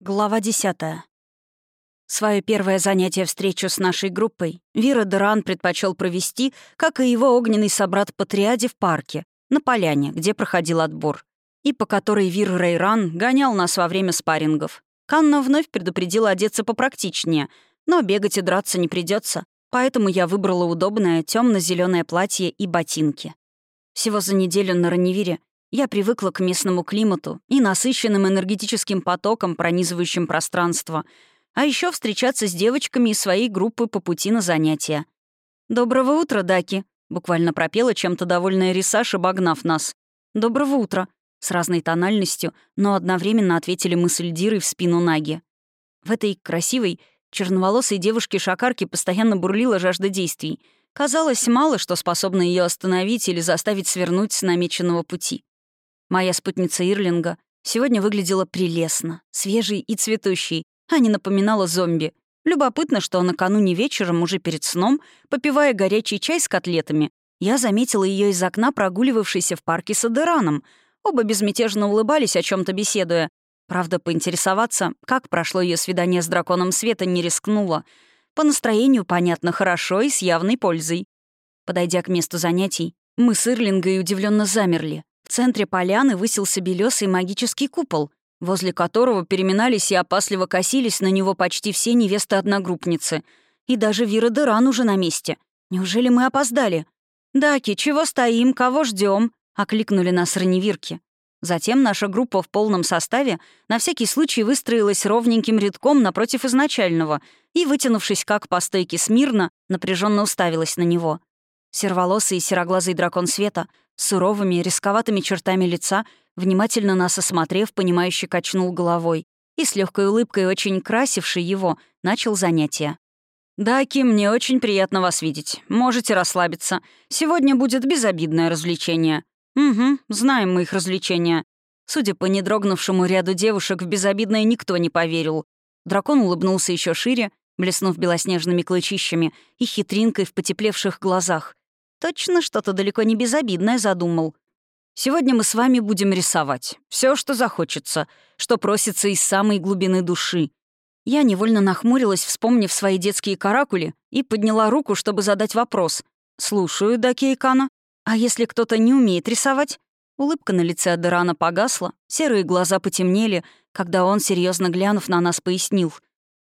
Глава 10. Свое первое занятие встречу с нашей группой Вира Деран предпочел провести, как и его огненный собрат по в парке, на поляне, где проходил отбор, и по которой Вир Рейран гонял нас во время спаррингов. Канна вновь предупредила одеться попрактичнее, но бегать и драться не придется, поэтому я выбрала удобное темно зеленое платье и ботинки. Всего за неделю на Раневире я привыкла к местному климату и насыщенным энергетическим потокам, пронизывающим пространство, а еще встречаться с девочками из своей группы по пути на занятия. «Доброго утра, Даки!» — буквально пропела чем-то довольная Рисаш, обогнав нас. «Доброго утра!» — с разной тональностью, но одновременно ответили мы с Эльдирой в спину Наги. В этой красивой, черноволосой девушке-шакарке постоянно бурлила жажда действий. Казалось, мало что способно ее остановить или заставить свернуть с намеченного пути. Моя спутница Ирлинга сегодня выглядела прелестно, свежей и цветущей, а не напоминала зомби. Любопытно, что накануне вечером, уже перед сном, попивая горячий чай с котлетами, я заметила ее из окна, прогуливавшейся в парке с Адераном. Оба безмятежно улыбались, о чем то беседуя. Правда, поинтересоваться, как прошло ее свидание с драконом света, не рискнула. По настроению, понятно, хорошо и с явной пользой. Подойдя к месту занятий, мы с Ирлингой удивленно замерли. В центре поляны высился белесый магический купол, возле которого переминались и опасливо косились на него почти все невесты-одногруппницы. И даже Вира Деран уже на месте. Неужели мы опоздали? «Даки, чего стоим, кого ждем? окликнули нас раневирки. Затем наша группа в полном составе на всякий случай выстроилась ровненьким рядком напротив изначального и, вытянувшись как по стойке смирно, напряженно уставилась на него. Серволосый и сероглазый дракон света с суровыми, рисковатыми чертами лица, внимательно нас осмотрев, понимающе качнул головой и с легкой улыбкой, очень красивший его, начал занятие. «Даки, мне очень приятно вас видеть. Можете расслабиться. Сегодня будет безобидное развлечение». «Угу, знаем мы их развлечения». Судя по недрогнувшему ряду девушек, в безобидное никто не поверил. Дракон улыбнулся еще шире, блеснув белоснежными клычищами и хитринкой в потеплевших глазах. Точно что-то далеко не безобидное задумал. Сегодня мы с вами будем рисовать. все, что захочется, что просится из самой глубины души. Я невольно нахмурилась, вспомнив свои детские каракули, и подняла руку, чтобы задать вопрос. «Слушаю, Дакейкана. А если кто-то не умеет рисовать?» Улыбка на лице Адерана погасла, серые глаза потемнели, когда он, серьезно глянув на нас, пояснил.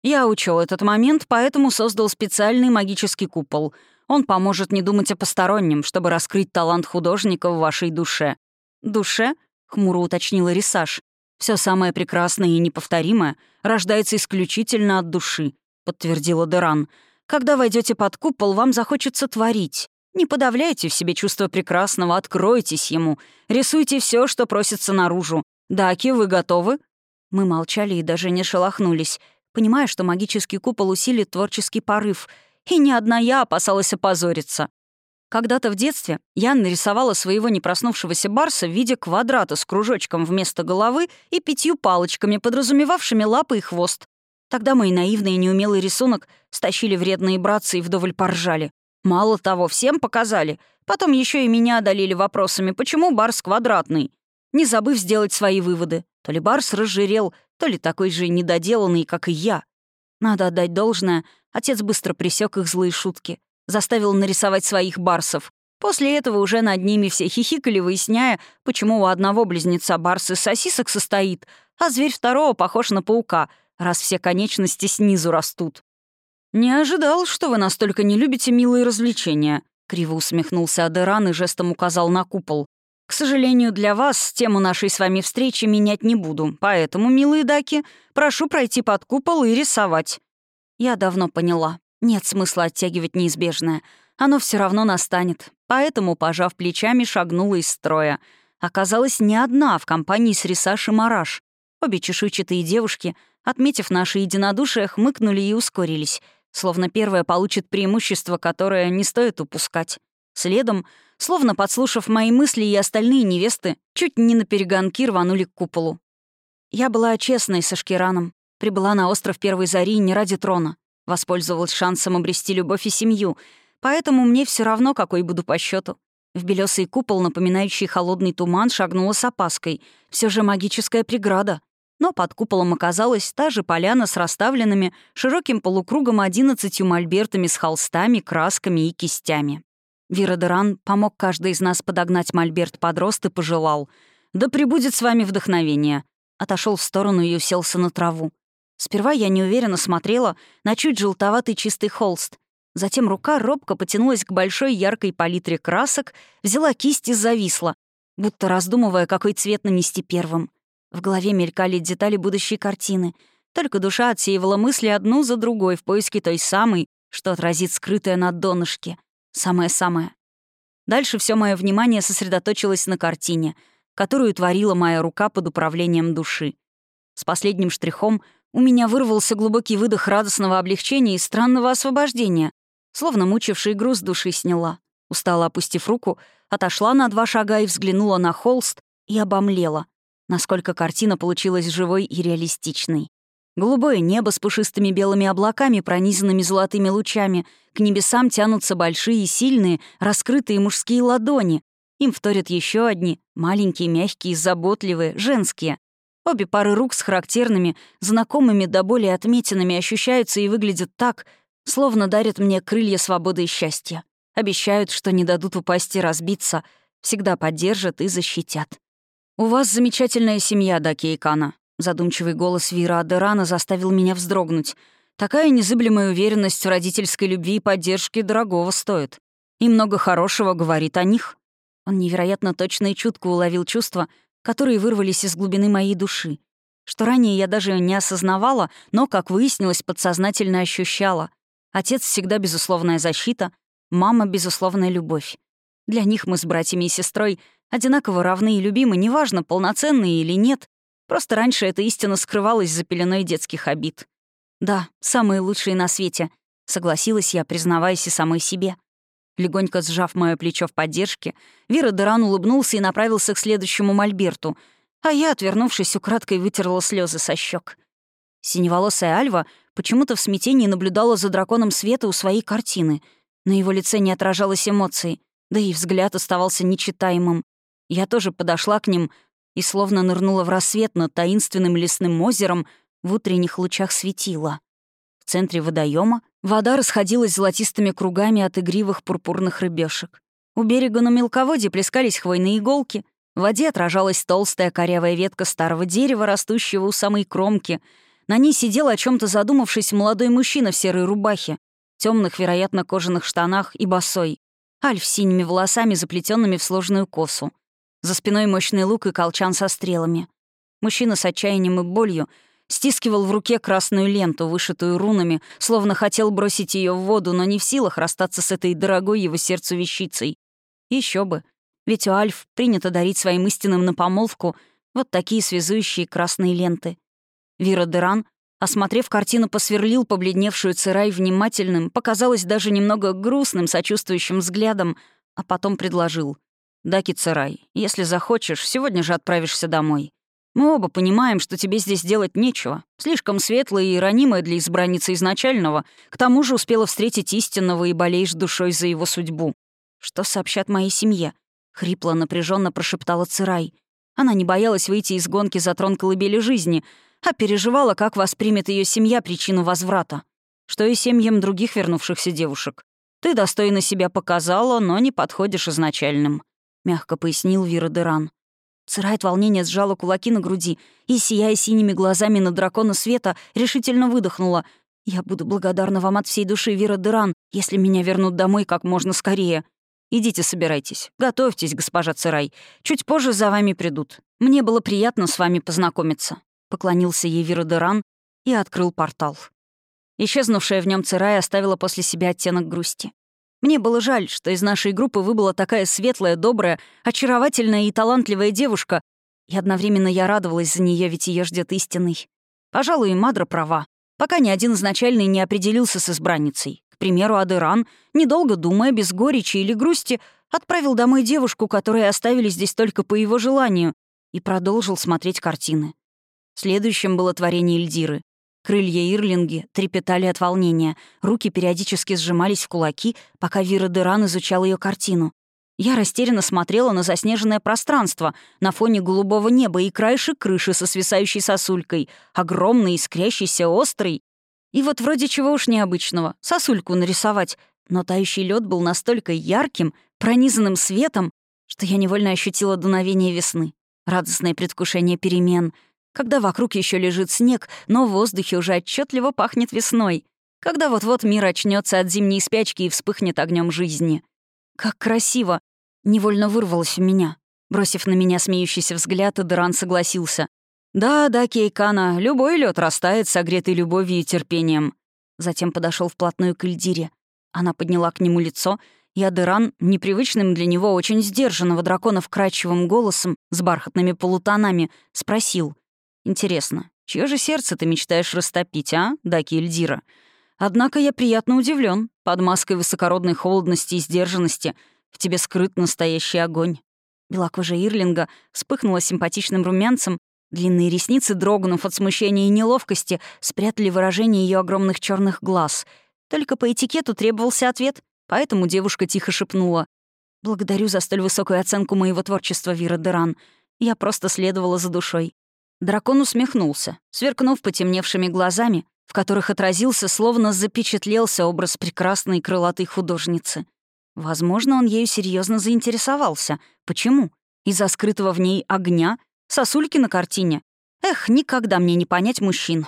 «Я учел этот момент, поэтому создал специальный магический купол — он поможет не думать о постороннем, чтобы раскрыть талант художника в вашей душе». «Душе?» — хмуро уточнила Рисаж. Все самое прекрасное и неповторимое рождается исключительно от души», — подтвердила Деран. «Когда войдете под купол, вам захочется творить. Не подавляйте в себе чувство прекрасного, откройтесь ему. Рисуйте все, что просится наружу. Даки, вы готовы?» Мы молчали и даже не шелохнулись, понимая, что магический купол усилит творческий порыв — и ни одна я опасалась опозориться. Когда-то в детстве я нарисовала своего непроснувшегося барса в виде квадрата с кружочком вместо головы и пятью палочками, подразумевавшими лапы и хвост. Тогда мой наивный и неумелый рисунок стащили вредные братцы и вдоволь поржали. Мало того, всем показали. Потом еще и меня одолели вопросами, почему барс квадратный. Не забыв сделать свои выводы. То ли барс разжирел, то ли такой же недоделанный, как и я. Надо отдать должное, отец быстро присек их злые шутки, заставил нарисовать своих барсов. После этого уже над ними все хихикали, выясняя, почему у одного близнеца барс из сосисок состоит, а зверь второго похож на паука, раз все конечности снизу растут. «Не ожидал, что вы настолько не любите милые развлечения», — криво усмехнулся Адеран и жестом указал на купол. К сожалению, для вас тему нашей с вами встречи менять не буду, поэтому, милые даки, прошу пройти под купол и рисовать». Я давно поняла. Нет смысла оттягивать неизбежное. Оно все равно настанет. Поэтому, пожав плечами, шагнула из строя. Оказалась не одна в компании с Рисаш и Мараш. Обе чешуйчатые девушки, отметив наше единодушие, хмыкнули и ускорились, словно первая получит преимущество, которое не стоит упускать. Следом, словно подслушав мои мысли и остальные невесты, чуть не на перегонки рванули к куполу. Я была честной со Шкираном, прибыла на остров Первой Зари не ради трона, воспользовалась шансом обрести любовь и семью, поэтому мне все равно, какой буду по счету. В белесый купол, напоминающий холодный туман, шагнула с опаской. Все же магическая преграда. Но под куполом оказалась та же поляна с расставленными широким полукругом одиннадцатью мольбертами с холстами, красками и кистями. Вира Деран помог каждый из нас подогнать мольберт под рост и пожелал. «Да прибудет с вами вдохновение». Отошел в сторону и уселся на траву. Сперва я неуверенно смотрела на чуть желтоватый чистый холст. Затем рука робко потянулась к большой яркой палитре красок, взяла кисть и зависла, будто раздумывая, какой цвет нанести первым. В голове мелькали детали будущей картины. Только душа отсеивала мысли одну за другой в поиске той самой, что отразит скрытое на донышке. Самое-самое. Дальше все мое внимание сосредоточилось на картине, которую творила моя рука под управлением души. С последним штрихом у меня вырвался глубокий выдох радостного облегчения и странного освобождения, словно мучивший груз души сняла. Устало опустив руку, отошла на два шага и взглянула на холст и обомлела насколько картина получилась живой и реалистичной. Голубое небо с пушистыми белыми облаками, пронизанными золотыми лучами. К небесам тянутся большие, сильные, раскрытые мужские ладони. Им вторят еще одни, маленькие, мягкие, заботливые, женские. Обе пары рук с характерными, знакомыми до боли отметинами ощущаются и выглядят так, словно дарят мне крылья свободы и счастья. Обещают, что не дадут упасть и разбиться, всегда поддержат и защитят. «У вас замечательная семья, Даки Икана», — задумчивый голос Вира Адерана заставил меня вздрогнуть. «Такая незыблемая уверенность в родительской любви и поддержке дорогого стоит. И много хорошего говорит о них». Он невероятно точно и чутко уловил чувства, которые вырвались из глубины моей души, что ранее я даже не осознавала, но, как выяснилось, подсознательно ощущала. Отец всегда безусловная защита, мама — безусловная любовь. Для них мы с братьями и сестрой — Одинаково равны и любимы, неважно, полноценные или нет. Просто раньше эта истина скрывалась за пеленой детских обид. «Да, самые лучшие на свете», — согласилась я, признаваясь и самой себе. Легонько сжав мое плечо в поддержке, Вера Деран улыбнулся и направился к следующему мольберту, а я, отвернувшись, украдкой вытерла слезы со щек. Синеволосая Альва почему-то в смятении наблюдала за драконом света у своей картины. На его лице не отражалось эмоций, да и взгляд оставался нечитаемым. Я тоже подошла к ним и словно нырнула в рассвет над таинственным лесным озером в утренних лучах светила. В центре водоема вода расходилась золотистыми кругами от игривых пурпурных рыбешек. У берега на мелководье плескались хвойные иголки, в воде отражалась толстая корявая ветка старого дерева, растущего у самой кромки. На ней сидел о чем то задумавшись молодой мужчина в серой рубахе, темных, вероятно, кожаных штанах и босой. Альф с синими волосами, заплетенными в сложную косу. За спиной мощный лук и колчан со стрелами. Мужчина с отчаянием и болью стискивал в руке красную ленту, вышитую рунами, словно хотел бросить ее в воду, но не в силах расстаться с этой дорогой его сердцу вещицей. Еще бы. Ведь у Альф принято дарить своим истинным на помолвку вот такие связующие красные ленты. Вира Деран, осмотрев картину, посверлил побледневшую Цирай внимательным, показалось даже немного грустным, сочувствующим взглядом, а потом предложил — «Да, Кицерай, если захочешь, сегодня же отправишься домой. Мы оба понимаем, что тебе здесь делать нечего. Слишком светлая и ранимая для избранницы изначального, к тому же успела встретить истинного и болеешь душой за его судьбу. Что сообщат моей семье?» — хрипло напряженно прошептала Цирай. Она не боялась выйти из гонки за трон колыбели жизни, а переживала, как воспримет ее семья причину возврата. Что и семьям других вернувшихся девушек. Ты достойно себя показала, но не подходишь изначальным. — мягко пояснил Вира Деран. Цирай от сжала кулаки на груди и, сияя синими глазами на дракона света, решительно выдохнула. «Я буду благодарна вам от всей души, Вира Деран, если меня вернут домой как можно скорее. Идите собирайтесь. Готовьтесь, госпожа Цирай. Чуть позже за вами придут. Мне было приятно с вами познакомиться». Поклонился ей Вира Деран и открыл портал. Исчезнувшая в нем Цирай оставила после себя оттенок грусти. Мне было жаль, что из нашей группы выбыла такая светлая, добрая, очаровательная и талантливая девушка, и одновременно я радовалась за нее, ведь ее ждет истинный. Пожалуй, Мадра права. Пока ни один изначальный не определился с избранницей. К примеру, Адеран, недолго думая, без горечи или грусти, отправил домой девушку, которую оставили здесь только по его желанию, и продолжил смотреть картины. Следующим было творение Эльдиры. Крылья Ирлинги трепетали от волнения, руки периодически сжимались в кулаки, пока Вира Деран изучал ее картину. Я растерянно смотрела на заснеженное пространство на фоне голубого неба и краешек крыши со свисающей сосулькой, огромный, искрящийся, острый. И вот вроде чего уж необычного — сосульку нарисовать, но тающий лед был настолько ярким, пронизанным светом, что я невольно ощутила дуновение весны, радостное предвкушение перемен, когда вокруг еще лежит снег, но в воздухе уже отчетливо пахнет весной, когда вот-вот мир очнется от зимней спячки и вспыхнет огнем жизни. Как красиво! Невольно вырвалось у меня. Бросив на меня смеющийся взгляд, Эдеран согласился. «Да, да, Кейкана, любой лед растает, согретый любовью и терпением». Затем подошел вплотную к Эльдире. Она подняла к нему лицо, и Адеран, непривычным для него очень сдержанного дракона вкрадчивым голосом с бархатными полутонами, спросил. «Интересно, чье же сердце ты мечтаешь растопить, а, Даки Эльдира?» Однако я приятно удивлен. Под маской высокородной холодности и сдержанности в тебе скрыт настоящий огонь. Белокожая Ирлинга вспыхнула симпатичным румянцем, длинные ресницы, дрогнув от смущения и неловкости, спрятали выражение ее огромных черных глаз. Только по этикету требовался ответ, поэтому девушка тихо шепнула. «Благодарю за столь высокую оценку моего творчества, Вира Деран. Я просто следовала за душой». Дракон усмехнулся, сверкнув потемневшими глазами, в которых отразился, словно запечатлелся образ прекрасной крылатой художницы. Возможно, он ею серьезно заинтересовался. Почему? Из-за скрытого в ней огня? Сосульки на картине? Эх, никогда мне не понять мужчин.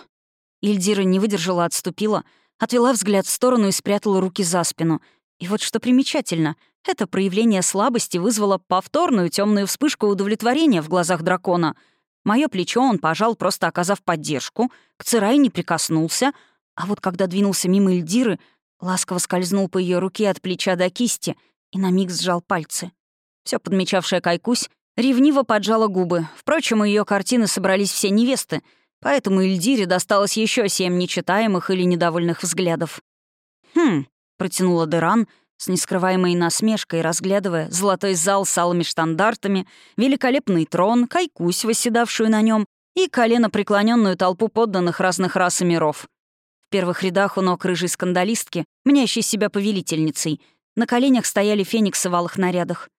Ильдира не выдержала, отступила, отвела взгляд в сторону и спрятала руки за спину. И вот что примечательно, это проявление слабости вызвало повторную темную вспышку удовлетворения в глазах дракона — Мое плечо он пожал, просто оказав поддержку, к Цирай не прикоснулся, а вот когда двинулся мимо Эльдиры, ласково скользнул по ее руке от плеча до кисти и на миг сжал пальцы. Все подмечавшая Кайкусь ревниво поджала губы. Впрочем, у ее картины собрались все невесты, поэтому Эльдире досталось еще семь нечитаемых или недовольных взглядов. «Хм», — протянула Деран, с нескрываемой насмешкой, разглядывая золотой зал с алыми штандартами, великолепный трон, кайкусь, восседавшую на нем, и колено преклоненную толпу подданных разных рас и миров. В первых рядах у ног рыжей скандалистки, мнящей себя повелительницей, на коленях стояли фениксы в алых нарядах.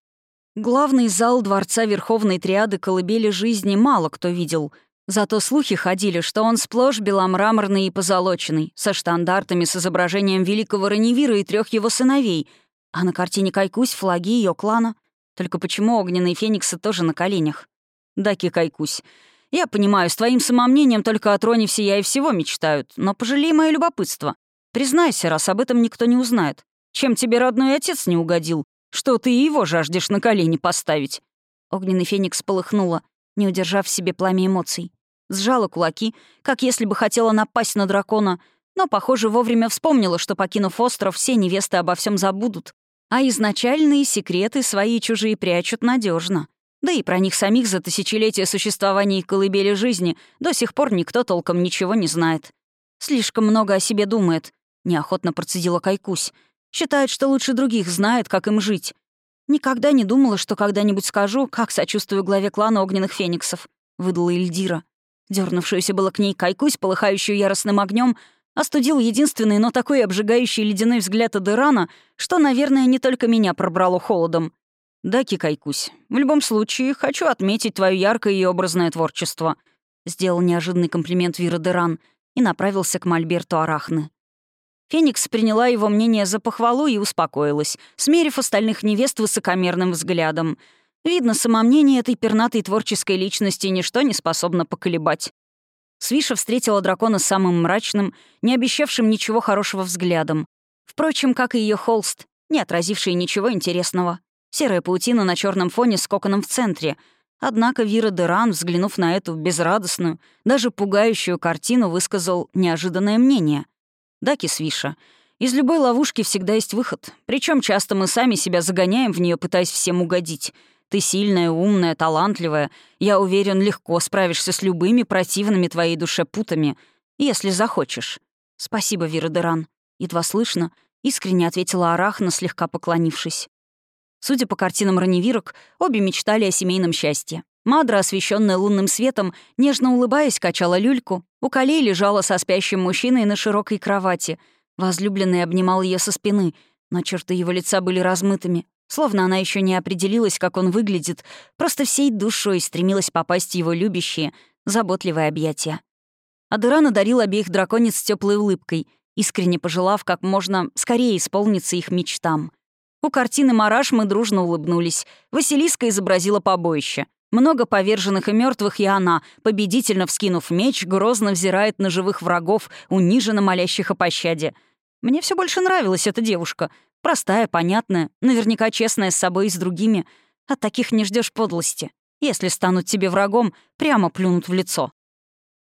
Главный зал дворца Верховной Триады колыбели жизни мало кто видел — Зато слухи ходили, что он сплошь беломраморный и позолоченный, со штандартами с изображением великого Раневира и трех его сыновей, а на картине Кайкусь флаги ее клана. Только почему огненные фениксы тоже на коленях? Даки Кайкусь. Я понимаю, с твоим самомнением только о троне всея и всего мечтают, но пожалей мое любопытство. Признайся, раз об этом никто не узнает. Чем тебе родной отец не угодил, что ты его жаждешь на колени поставить?» Огненный феникс полыхнула не удержав в себе пламя эмоций. Сжала кулаки, как если бы хотела напасть на дракона, но, похоже, вовремя вспомнила, что, покинув остров, все невесты обо всем забудут. А изначальные секреты свои чужие прячут надежно. Да и про них самих за тысячелетия существования их колыбели жизни до сих пор никто толком ничего не знает. Слишком много о себе думает. Неохотно процедила Кайкусь. Считает, что лучше других знает, как им жить. «Никогда не думала, что когда-нибудь скажу, как сочувствую главе клана огненных фениксов», — выдала Ильдира. Дернувшуюся было к ней кайкусь, полыхающую яростным огнем, остудил единственный, но такой обжигающий ледяной взгляд Адерана, что, наверное, не только меня пробрало холодом. «Да, Кикайкусь, в любом случае, хочу отметить твое яркое и образное творчество», — сделал неожиданный комплимент Вира Деран и направился к Мольберту Арахны. Феникс приняла его мнение за похвалу и успокоилась, смерив остальных невест высокомерным взглядом. Видно, самомнение этой пернатой творческой личности ничто не способно поколебать. Свиша встретила дракона самым мрачным, не обещавшим ничего хорошего взглядом. Впрочем, как и ее холст, не отразивший ничего интересного. Серая паутина на черном фоне с коконом в центре. Однако Вира Деран, взглянув на эту безрадостную, даже пугающую картину, высказал неожиданное мнение. Да, Кисвиша, из любой ловушки всегда есть выход. Причем часто мы сами себя загоняем в нее, пытаясь всем угодить. Ты сильная, умная, талантливая. Я уверен, легко справишься с любыми противными твоей душе путами, если захочешь. Спасибо, Вира Деран. Едва слышно, искренне ответила Арахна, слегка поклонившись. Судя по картинам раневирок, обе мечтали о семейном счастье. Мадра, освещенная лунным светом, нежно улыбаясь, качала люльку. У колей лежала со спящим мужчиной на широкой кровати. Возлюбленный обнимал ее со спины, но черты его лица были размытыми, Словно она еще не определилась, как он выглядит, просто всей душой стремилась попасть в его любящие, заботливые объятия. Адыран одарил обеих драконец теплой улыбкой, искренне пожелав как можно скорее исполниться их мечтам. У картины «Мараш» мы дружно улыбнулись. Василиска изобразила побоище. Много поверженных и мертвых, и она, победительно вскинув меч, грозно взирает на живых врагов, униженно молящих о пощаде. Мне все больше нравилась эта девушка. Простая, понятная, наверняка честная с собой и с другими. От таких не ждешь подлости. Если станут тебе врагом, прямо плюнут в лицо.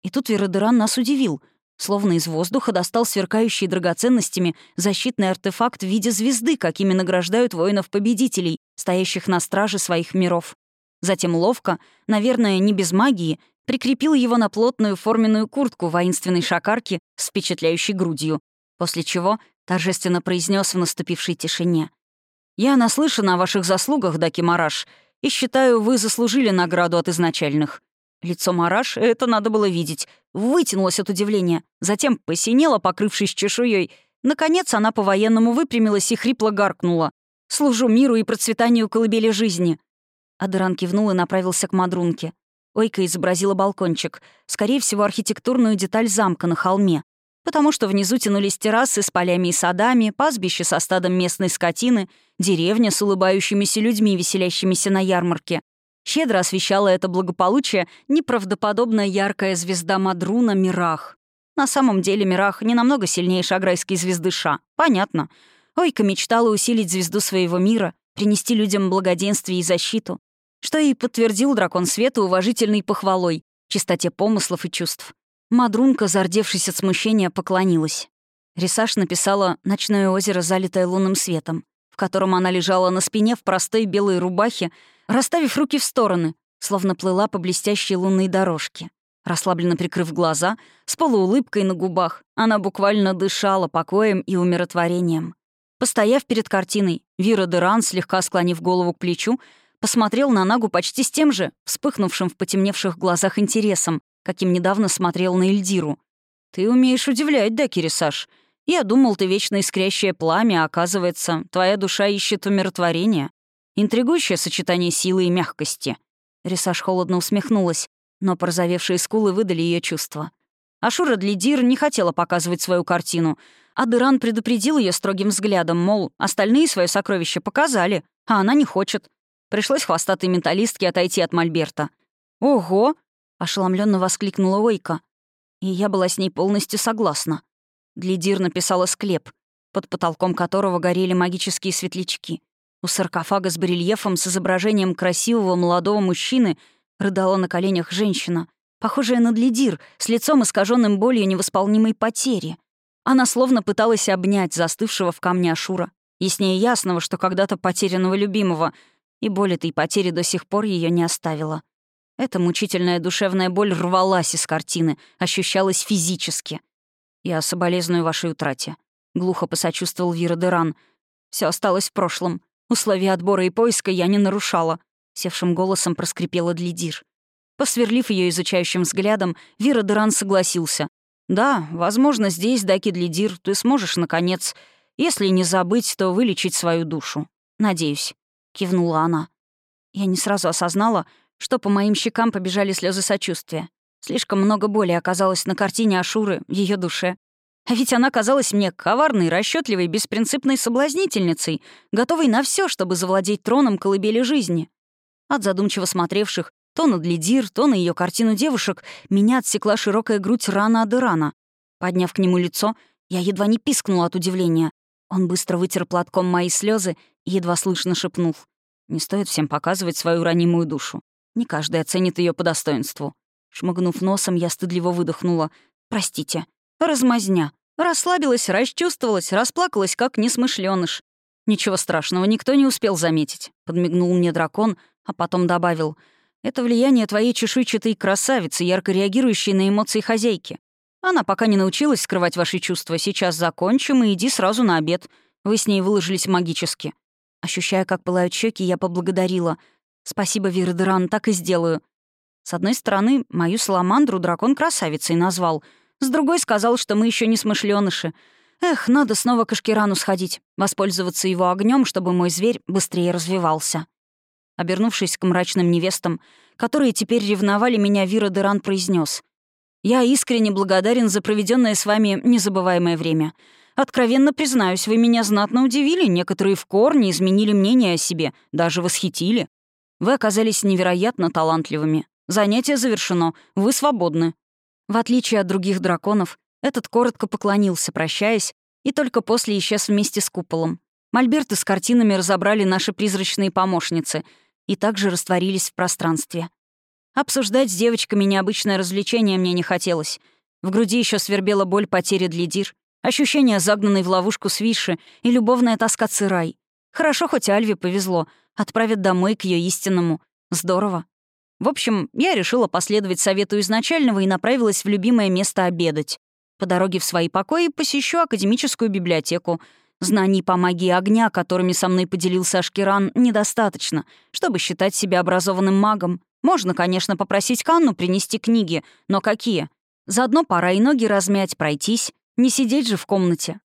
И тут Веродеран нас удивил. Словно из воздуха достал сверкающий драгоценностями защитный артефакт в виде звезды, какими награждают воинов-победителей, стоящих на страже своих миров. Затем ловко, наверное, не без магии, прикрепил его на плотную форменную куртку воинственной шакарки с впечатляющей грудью, после чего торжественно произнес в наступившей тишине. «Я наслышан о ваших заслугах, Даки Мараш, и считаю, вы заслужили награду от изначальных». Лицо Мараш, это надо было видеть, вытянулось от удивления, затем посинело, покрывшись чешуей. Наконец она по-военному выпрямилась и хрипло гаркнула. «Служу миру и процветанию колыбели жизни». Адыран кивнул и направился к Мадрунке. Ойка изобразила балкончик, скорее всего, архитектурную деталь замка на холме, потому что внизу тянулись террасы с полями и садами, пастбище со стадом местной скотины, деревня с улыбающимися людьми, веселящимися на ярмарке. Щедро освещала это благополучие неправдоподобно яркая звезда Мадруна Мирах. На самом деле Мирах не намного сильнее шаграйской звезды Ша. Понятно. Ойка мечтала усилить звезду своего мира, принести людям благоденствие и защиту что и подтвердил дракон света уважительной похвалой, чистоте помыслов и чувств. Мадрунка, зардевшись от смущения, поклонилась. Рисаш написала «Ночное озеро, залитое лунным светом», в котором она лежала на спине в простой белой рубахе, расставив руки в стороны, словно плыла по блестящей лунной дорожке. Расслабленно прикрыв глаза, с полуулыбкой на губах, она буквально дышала покоем и умиротворением. Постояв перед картиной, Вира Деран, слегка склонив голову к плечу, посмотрел на Нагу почти с тем же, вспыхнувшим в потемневших глазах интересом, каким недавно смотрел на Эльдиру. «Ты умеешь удивлять, да, Кирисаш? Я думал, ты вечно искрящее пламя, а оказывается, твоя душа ищет умиротворения. Интригующее сочетание силы и мягкости». Рисаш холодно усмехнулась, но порозовевшие скулы выдали ее чувства. Ашура Длидир не хотела показывать свою картину, а Дыран предупредил ее строгим взглядом, мол, остальные свое сокровище показали, а она не хочет. Пришлось хвостатой менталистке отойти от Мольберта. «Ого!» — ошеломленно воскликнула Ойка. И я была с ней полностью согласна. Глидир написала склеп, под потолком которого горели магические светлячки. У саркофага с барельефом с изображением красивого молодого мужчины рыдала на коленях женщина, похожая на Длидир, с лицом искаженным болью невосполнимой потери. Она словно пыталась обнять застывшего в камне Ашура, яснее ясного, что когда-то потерянного любимого, и боль этой потери до сих пор ее не оставила. Эта мучительная душевная боль рвалась из картины, ощущалась физически. «Я соболезную вашей утрате», — глухо посочувствовал Вира Деран. Все осталось в прошлом. Условия отбора и поиска я не нарушала», — севшим голосом проскрипела Длидир. Посверлив ее изучающим взглядом, Вира Деран согласился. «Да, возможно, здесь, Даки Длидир, ты сможешь, наконец, если не забыть, то вылечить свою душу. Надеюсь». — кивнула она. Я не сразу осознала, что по моим щекам побежали слезы сочувствия. Слишком много боли оказалось на картине Ашуры ее душе. А ведь она казалась мне коварной, расчетливой, беспринципной соблазнительницей, готовой на все, чтобы завладеть троном колыбели жизни. От задумчиво смотревших то на Длидир, то на ее картину девушек меня отсекла широкая грудь рана Адырана. Подняв к нему лицо, я едва не пискнула от удивления. Он быстро вытер платком мои слезы едва слышно шепнул. «Не стоит всем показывать свою ранимую душу. Не каждый оценит ее по достоинству». Шмыгнув носом, я стыдливо выдохнула. «Простите. Размазня. Расслабилась, расчувствовалась, расплакалась, как несмышленыш. «Ничего страшного, никто не успел заметить», — подмигнул мне дракон, а потом добавил. «Это влияние твоей чешуйчатой красавицы, ярко реагирующей на эмоции хозяйки. Она пока не научилась скрывать ваши чувства. Сейчас закончим и иди сразу на обед. Вы с ней выложились магически. Ощущая, как пылают щеки, я поблагодарила. «Спасибо, Вирдеран, так и сделаю». С одной стороны, мою саламандру дракон красавицей назвал. С другой сказал, что мы еще не смышленыши. Эх, надо снова к Ашкирану сходить, воспользоваться его огнем, чтобы мой зверь быстрее развивался. Обернувшись к мрачным невестам, которые теперь ревновали меня, Вира Деран произнес: «Я искренне благодарен за проведенное с вами незабываемое время. Откровенно признаюсь, вы меня знатно удивили, некоторые в корне изменили мнение о себе, даже восхитили. Вы оказались невероятно талантливыми. Занятие завершено, вы свободны». В отличие от других драконов, этот коротко поклонился, прощаясь, и только после исчез вместе с куполом. Мольберты с картинами разобрали наши призрачные помощницы и также растворились в пространстве. Обсуждать с девочками необычное развлечение мне не хотелось. В груди еще свербела боль потери Длидир, ощущение загнанной в ловушку свиши и любовная тоска Цирай. Хорошо, хоть Альве повезло. Отправят домой к ее истинному. Здорово. В общем, я решила последовать совету изначального и направилась в любимое место обедать. По дороге в свои покои посещу академическую библиотеку. Знаний по магии огня, которыми со мной поделился Ашкеран, недостаточно, чтобы считать себя образованным магом. Можно, конечно, попросить Канну принести книги, но какие? Заодно пора и ноги размять, пройтись. Не сидеть же в комнате.